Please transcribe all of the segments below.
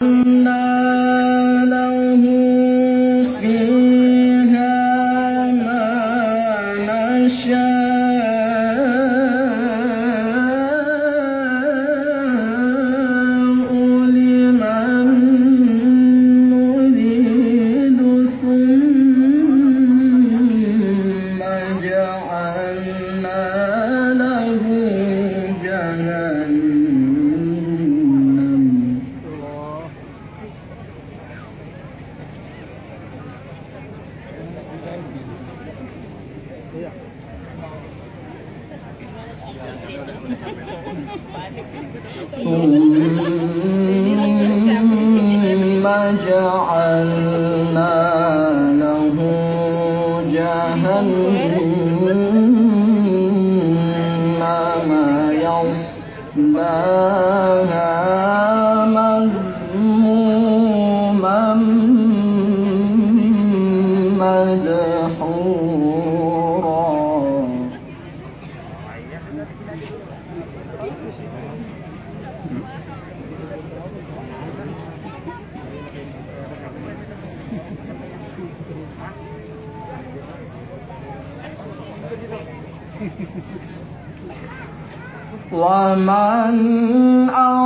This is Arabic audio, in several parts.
No. ثم جعل ومن أ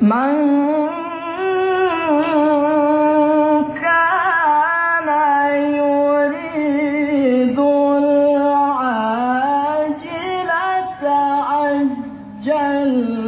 من كان يريد العاجلة عجلنا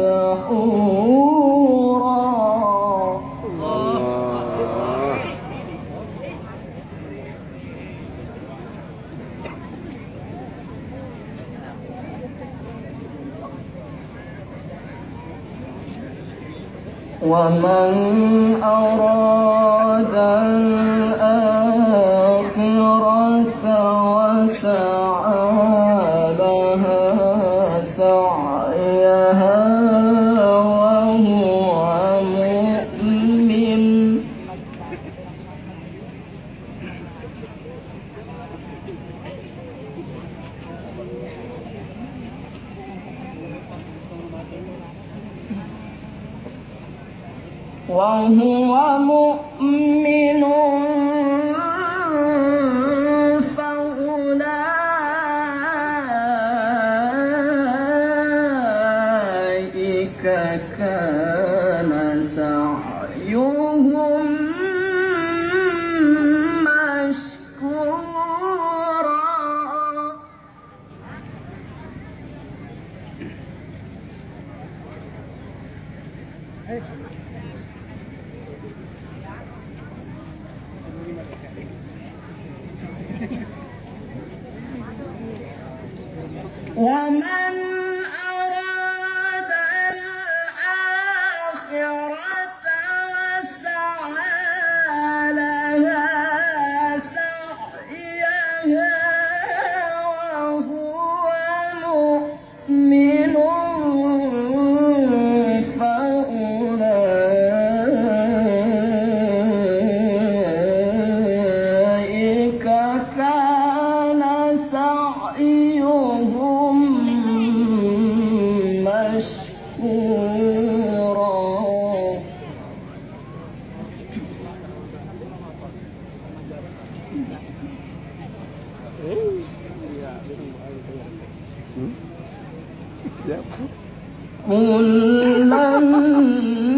مدحورا. ومن أراد الآخر وهو مؤمن فأولئك كان سعيهم وما Hmm? قل من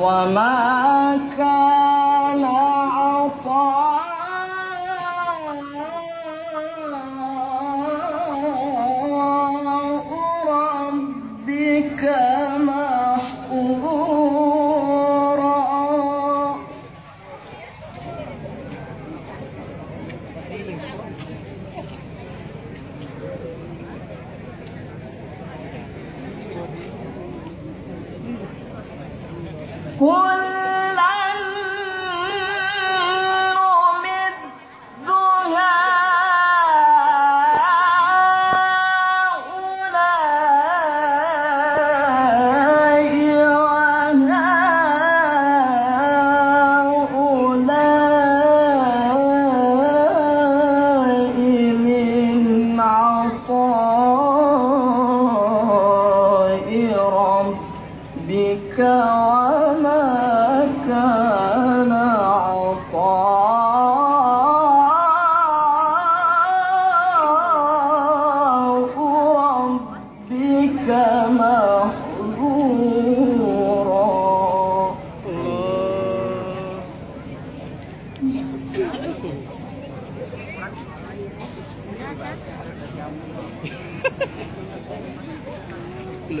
وما كان عطاء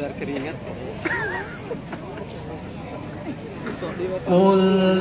keluar keringat. قل